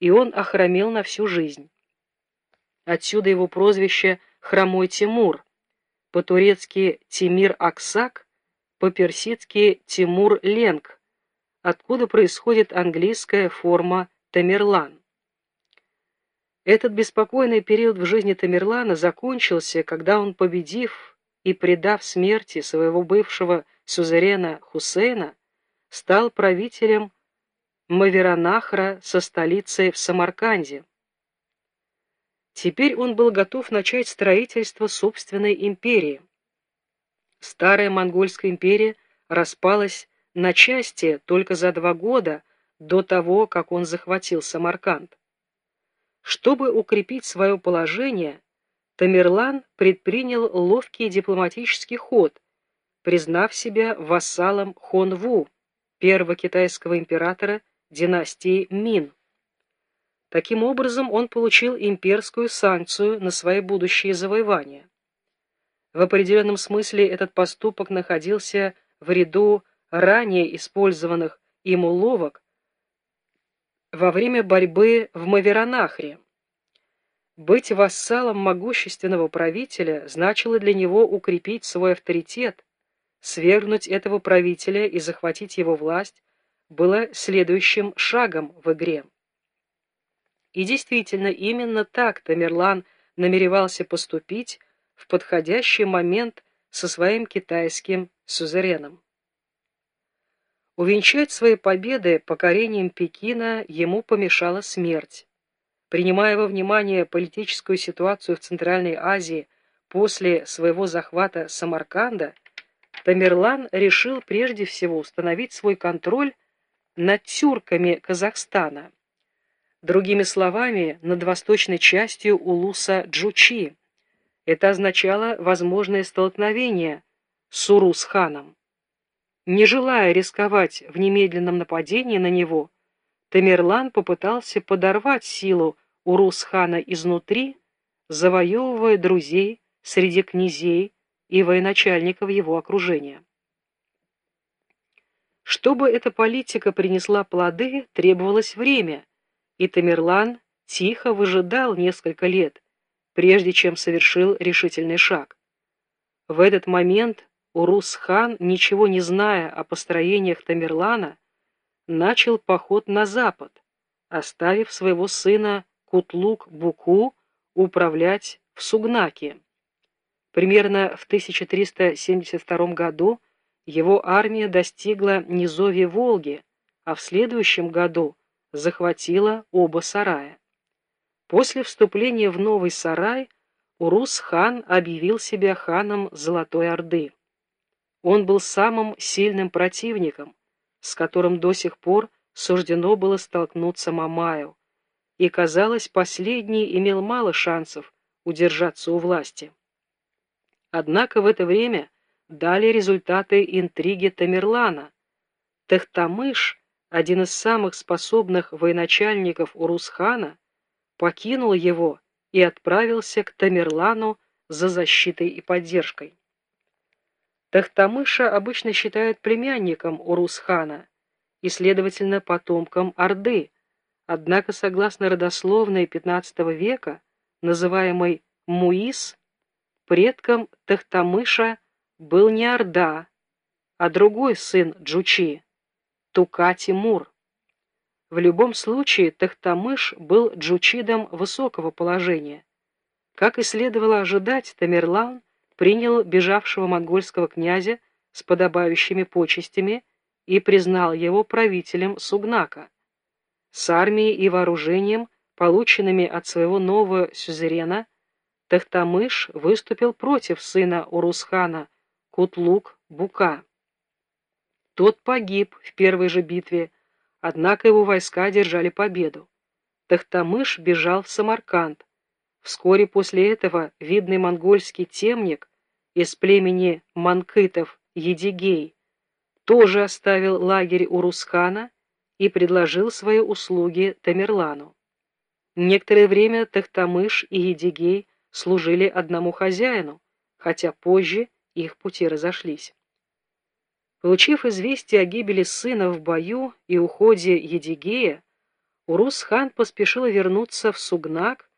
и он охромел на всю жизнь. Отсюда его прозвище «Хромой Тимур», по-турецки «Тимир Аксак», по-персидски «Тимур Ленг», откуда происходит английская форма «Тамерлан». Этот беспокойный период в жизни Тамерлана закончился, когда он, победив и предав смерти своего бывшего сюзерена Хусейна, стал правителем Маверанахра со столицей в Самарканде. Теперь он был готов начать строительство собственной империи. Старая монгольская империя распалась на части только за два года до того, как он захватил Самарканд. Чтобы укрепить свое положение, Тамерлан предпринял ловкий дипломатический ход, признав себя вассалом Хонву, первого китайского императора династии Мин. Таким образом, он получил имперскую санкцию на свои будущие завоевания. В определенном смысле этот поступок находился в ряду ранее использованных им уловок во время борьбы в Маверанахре. Быть вассалом могущественного правителя значило для него укрепить свой авторитет, свергнуть этого правителя и захватить его власть было следующим шагом в игре. И действительно, именно так Тамерлан намеревался поступить в подходящий момент со своим китайским сюзереном. Увенчать свои победы покорением Пекина ему помешала смерть. Принимая во внимание политическую ситуацию в Центральной Азии после своего захвата Самарканда, Тамерлан решил прежде всего установить свой контроль над тюрками Казахстана, другими словами, над восточной частью улуса Джучи. Это означало возможное столкновение с Урус-ханом. Не желая рисковать в немедленном нападении на него, Тамерлан попытался подорвать силу Урус-хана изнутри, завоевывая друзей среди князей и военачальников его окружения. Чтобы эта политика принесла плоды, требовалось время, и Тамерлан тихо выжидал несколько лет, прежде чем совершил решительный шаг. В этот момент Урус-хан, ничего не зная о построениях Тамерлана, начал поход на запад, оставив своего сына Кутлук-Буку управлять в Сугнаке. Примерно в 1372 году его армия достигла низовья Волги, а в следующем году захватила оба сарая. После вступления в новый сарай Урус-хан объявил себя ханом Золотой Орды. Он был самым сильным противником, с которым до сих пор суждено было столкнуться Мамаю, и, казалось, последний имел мало шансов удержаться у власти. Однако в это время дали результаты интриги Тамерлана. Техтамыш, один из самых способных военачальников Урусхана, покинул его и отправился к Тамерлану за защитой и поддержкой. Тахтамыша обычно считают племянником Урус-хана и, следовательно, потомком Орды, однако, согласно родословной XV века, называемой Муис, предком Тахтамыша был не Орда, а другой сын Джучи, Тука-Тимур. В любом случае Тахтамыш был джучидом высокого положения. Как и следовало ожидать, Тамерлан принял бежавшего монгольского князя с подобающими почестями и признал его правителем Сугнака. С армией и вооружением, полученными от своего нового сюзерена, Тахтамыш выступил против сына Урусхана Кутлук-Бука. Тот погиб в первой же битве, однако его войска держали победу. Тахтамыш бежал в Самарканд, Вскоре после этого видный монгольский темник из племени манкытов Едигей тоже оставил лагерь у Русхана и предложил свои услуги Тамерлану. Некоторое время Тахтамыш и Едигей служили одному хозяину, хотя позже их пути разошлись. Получив известие о гибели сына в бою и уходе Едигея, Урус-хан поспешил вернуться в Сугнак